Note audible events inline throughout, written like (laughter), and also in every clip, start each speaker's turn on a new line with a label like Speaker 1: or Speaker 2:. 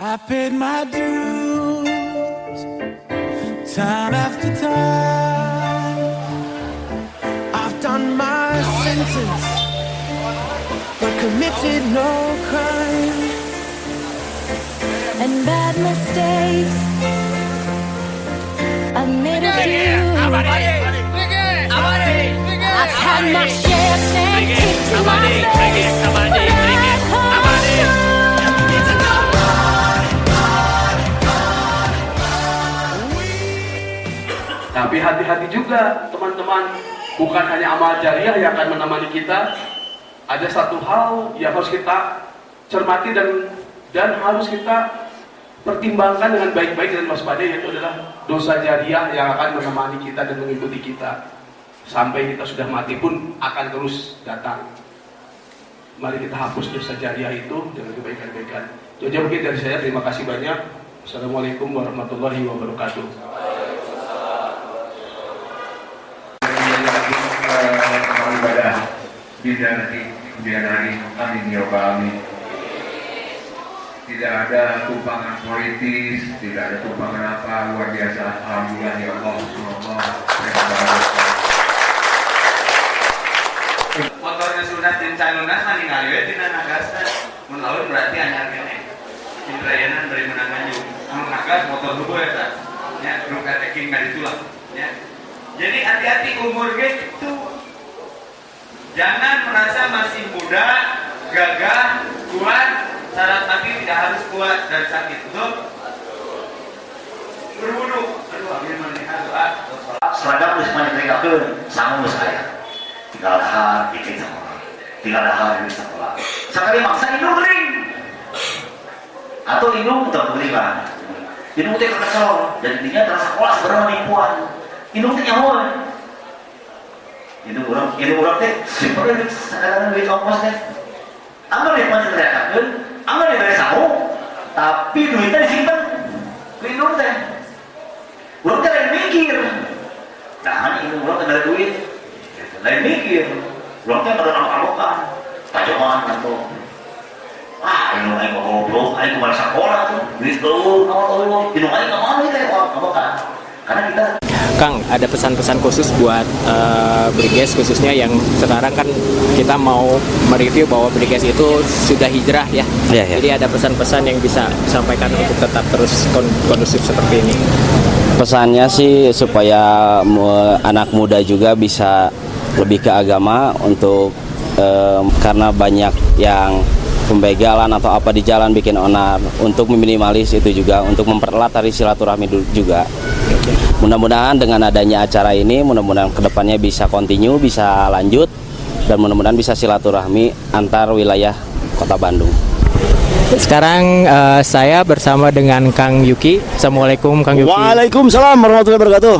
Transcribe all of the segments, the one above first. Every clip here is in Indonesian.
Speaker 1: I paid my dues time after time. I've done my sentence, but committed no crime.
Speaker 2: and bad mistakes. I've made a few. I've had my share, stand kicked in my face.
Speaker 3: Tapi hati-hati juga teman-teman, bukan hanya amal jariah yang akan menemani kita. Ada satu hal yang harus kita cermati dan dan harus kita pertimbangkan dengan baik-baik dan waspada yaitu adalah dosa jariah yang akan menemani kita dan mengikuti kita sampai kita sudah mati pun akan terus datang. Mari kita hapus dosa jariah itu dengan kebaikan-kebaikan. Jadi mungkin dari saya terima kasih banyak. Assalamualaikum warahmatullahi wabarakatuh.
Speaker 4: Tidak kemudian hari amin ya alamin. Tidak ada tumpangan politis, tidak ada tumpangan apa luar biasa. Alhamdulillah ya Allah, Allah.
Speaker 5: Motornya sunat dan calunas nani ngaliwe tina nagasna mun laun berarti anyar kene. Indrayanan dari menangan yuk nagas motor hubung ya tak ya belum kateking dari tulang ya. Jadi hati-hati umur gitu jangan merasa masih muda gagah kuat. Syarat mati tidak harus kuat dan sakit betul? Berwudu aduh ambil melihat doa.
Speaker 6: Seragam geus mah dipegakeun sangu geus aya tinggal dahar bikin sekolah. Tinggal dahar di sekolah. Sakali maksa indung gering atau indung untuk beli kan indung teh kesel dan intinya terasa sekolah sebenarnya menipuan indung teh nyawa indung urang indung urang teh sebenarnya kadang duit ongkos teh? Anggar dia masih teriakakeun anggar dia dari sangu tapi duitnya disimpan. Indung teh. Urang teh lain mikir. Nah ini urang teh duit. Lain mikir. Belum teh pada nama-namakan tajokan atau ah ini mau goblok. Aing kemarin sekolah tuh? Duit keluar awal Allah ini nggak mau teh apa kan karena kita
Speaker 7: Kang, ada pesan-pesan khusus buat uh, Briges khususnya yang sekarang kan kita mau mereview bahwa Briges itu sudah hijrah ya.
Speaker 8: Iya, iya.
Speaker 7: Jadi ada pesan-pesan yang bisa disampaikan untuk tetap terus kon- kondusif seperti ini.
Speaker 8: pesannya sih supaya anak muda juga bisa lebih ke agama untuk em, karena banyak yang pembegalan atau apa di jalan bikin onar untuk meminimalis itu juga untuk mempererat tari silaturahmi juga mudah-mudahan dengan adanya acara ini mudah-mudahan ke depannya bisa continue bisa lanjut dan mudah-mudahan bisa silaturahmi antar wilayah kota Bandung
Speaker 7: Sekarang uh, saya bersama dengan Kang Yuki. Assalamualaikum Kang Yuki.
Speaker 9: Waalaikumsalam warahmatullahi wabarakatuh.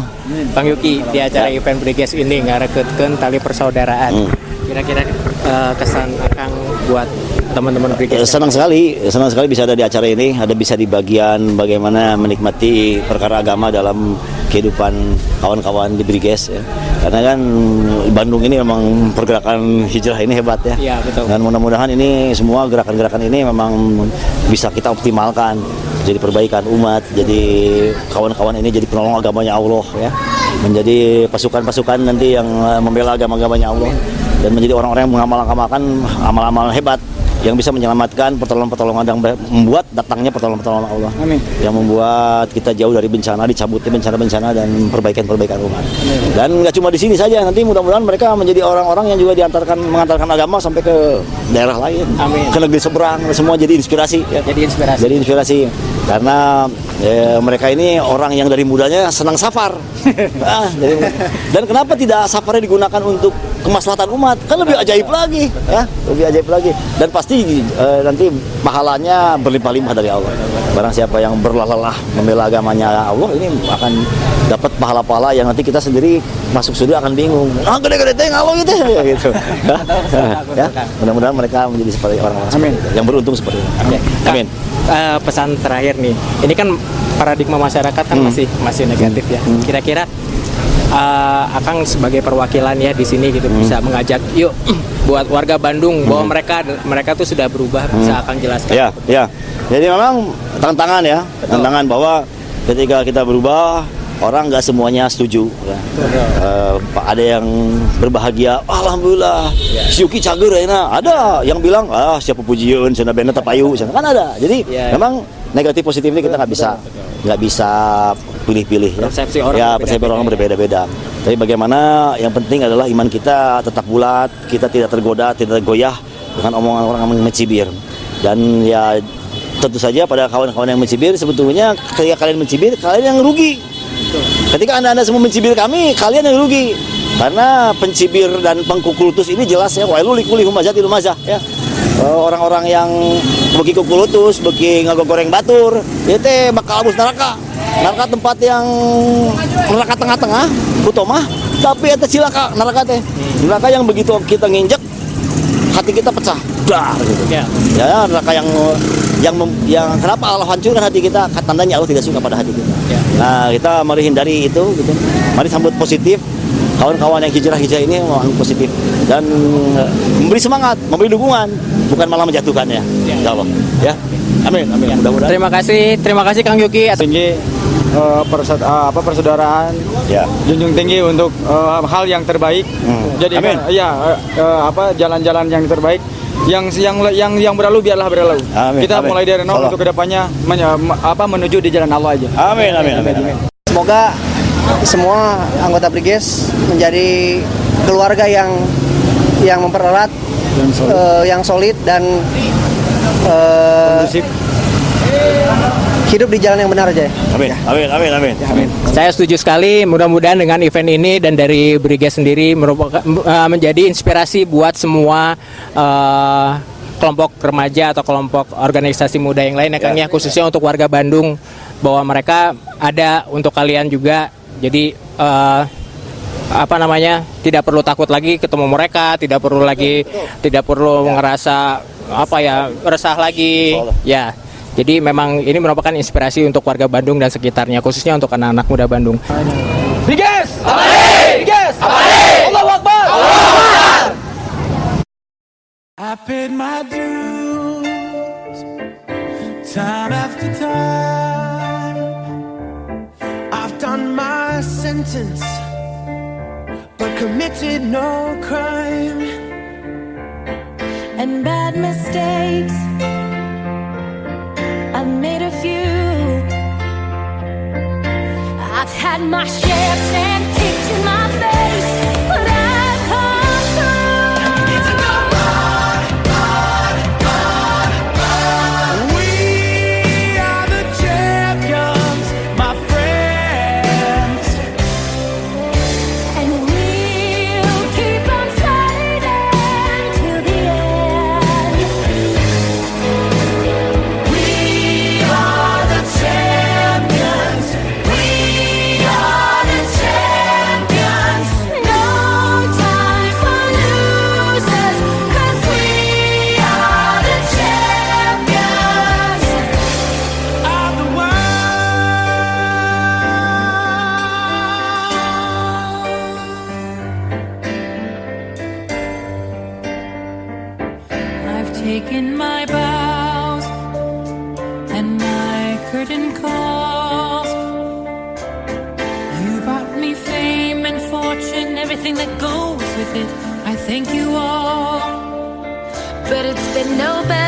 Speaker 7: Kang Yuki di acara event Briges ini ngarekeutkeun tali persaudaraan.
Speaker 9: Hmm.
Speaker 7: Kira-kira uh, kesan Kang buat teman-teman
Speaker 9: Eh,
Speaker 7: Briges.
Speaker 9: Senang sekali, senang sekali bisa ada di acara ini, ada bisa di bagian bagaimana menikmati perkara agama dalam kehidupan kawan-kawan di Briges ya. Karena kan Bandung ini memang pergerakan hijrah ini hebat ya.
Speaker 7: Iya, betul.
Speaker 9: Dan mudah-mudahan ini semua gerakan-gerakan ini memang bisa kita optimalkan jadi perbaikan umat, jadi kawan-kawan ini jadi penolong agamanya Allah ya. Menjadi pasukan-pasukan nanti yang membela agama-agamanya Allah dan menjadi orang-orang yang mengamalkan amal-amal hebat yang bisa menyelamatkan pertolongan-pertolongan yang membuat datangnya pertolongan-pertolongan Allah
Speaker 7: Amin.
Speaker 9: yang membuat kita jauh dari bencana dicabutnya bencana-bencana dan perbaikan-perbaikan umat dan nggak cuma di sini saja nanti mudah-mudahan mereka menjadi orang-orang yang juga diantarkan mengantarkan agama sampai ke daerah lain
Speaker 7: Amin.
Speaker 9: ke negeri seberang semua jadi inspirasi ya.
Speaker 7: Jadi inspirasi.
Speaker 9: jadi inspirasi karena eh, mereka ini orang yang dari mudanya senang safar. (laughs) Ah, jadi- dan kenapa tidak safarnya digunakan untuk kemaslahatan umat? Kan lebih ajaib lagi ya lebih ajaib lagi. Dan pasti eh, nanti pahalanya berlimpah-limpah dari Allah. Barang siapa yang berlelah membela agamanya Allah ini akan dapat pahala-pahala yang nanti kita sendiri masuk surga akan bingung. Ah gede-gede teh Allah gitu (laughs) ya gitu. (laughs) Ya mudah-mudahan mereka menjadi seperti orang-orang yang beruntung seperti itu.
Speaker 7: Oke. Kang,
Speaker 9: amin.
Speaker 7: Eh, pesan terakhir nih. Ini kan paradigma masyarakat kan
Speaker 9: Hmm.
Speaker 7: masih masih negatif ya. Kira-kira eh, Akang sebagai perwakilan ya di sini gitu
Speaker 9: Hmm.
Speaker 7: bisa mengajak yuk buat warga Bandung bahwa mereka mereka tuh sudah berubah bisa Akang jelaskan.
Speaker 9: Ya, ya. Jadi memang tantangan ya, tantangan bahwa ketika kita berubah orang nggak semuanya setuju. Ya. Eh, ada yang berbahagia, alhamdulillah, si Yuki cager ya. Ada yang bilang, ah siapa pujian, sana bener tapayu, sana kan ada. Jadi
Speaker 7: Ya.
Speaker 9: memang negatif positif ini kita nggak bisa nggak bisa pilih-pilih ya.
Speaker 7: Persepsi orang
Speaker 9: ya persepsi orang
Speaker 7: ya.
Speaker 9: berbeda-beda. Tapi bagaimana yang penting adalah iman kita tetap bulat, kita tidak tergoda, tidak tergoyah dengan omongan orang yang mencibir. Dan ya tentu saja pada kawan-kawan yang mencibir sebetulnya ketika kalian mencibir kalian yang rugi. Ketika anda-anda semua mencibir kami, kalian yang rugi. Karena pencibir dan pengkukulutus ini jelas ya, wailu likuli humazati lumazah ya. Eh, Orang-orang yang bagi kukulutus, bagi ngagogoreng batur, itu teh bakal abus neraka. Neraka tempat yang neraka tengah-tengah, kutomah, tapi itu cilaka neraka teh. Neraka yang begitu kita nginjek, hati kita pecah. Dar gitu.
Speaker 7: Ya.
Speaker 9: Ya, neraka yang yang mem- yang kenapa Allah hancurkan hati kita? Tandanya Allah tidak suka pada hati kita.
Speaker 7: Ya.
Speaker 9: Nah, kita mari hindari itu gitu. Mari sambut positif. Kawan-kawan yang hijrah-hijrah ini mau positif dan eh, memberi semangat, memberi dukungan, bukan malah menjatuhkan ya. Insya Allah. Ya. Amin. Amin. Mudah-mudahan.
Speaker 7: Terima kasih, terima kasih Kang Yuki. atas-
Speaker 10: eh, eh, apa persaudaraan
Speaker 9: Ya.
Speaker 10: junjung tinggi untuk eh, hal yang terbaik
Speaker 9: Hmm.
Speaker 10: jadi
Speaker 9: Amin.
Speaker 10: eh, ya eh, eh, apa jalan-jalan yang terbaik yang yang yang yang berlalu biarlah berlalu
Speaker 9: Amin,
Speaker 10: kita
Speaker 9: amin.
Speaker 10: mulai dari nol untuk ke depannya menye- me- apa menuju di jalan Allah aja
Speaker 9: Amin. Amin. Amin. amin.
Speaker 11: Semoga semua anggota Briges menjadi keluarga yang yang mempererat, eh, yang solid dan eh, hidup di jalan yang benar aja. ya.
Speaker 9: Amin. Amin. Amin. Amin.
Speaker 7: Saya setuju sekali. Mudah-mudahan dengan event ini dan dari Briges sendiri merupakan eh, menjadi inspirasi buat semua eh, kelompok remaja atau kelompok organisasi muda yang lain ya Kang ya khususnya untuk warga Bandung bahwa mereka ada untuk kalian juga. Jadi eh, apa namanya tidak perlu takut lagi ketemu mereka, tidak perlu lagi tidak perlu ngerasa apa ya resah lagi ya. Jadi memang ini merupakan inspirasi untuk warga Bandung dan sekitarnya khususnya untuk anak-anak muda Bandung.
Speaker 10: Briges
Speaker 7: Briges
Speaker 10: Allahu Akbar
Speaker 1: I paid my dues time after time. I've done my sentence, but committed no crime.
Speaker 2: and bad mistakes. I've had my share stand kicked in my taken my bows and my curtain calls. You brought me fame and fortune, everything that goes with it. I thank you all. But it's been no bed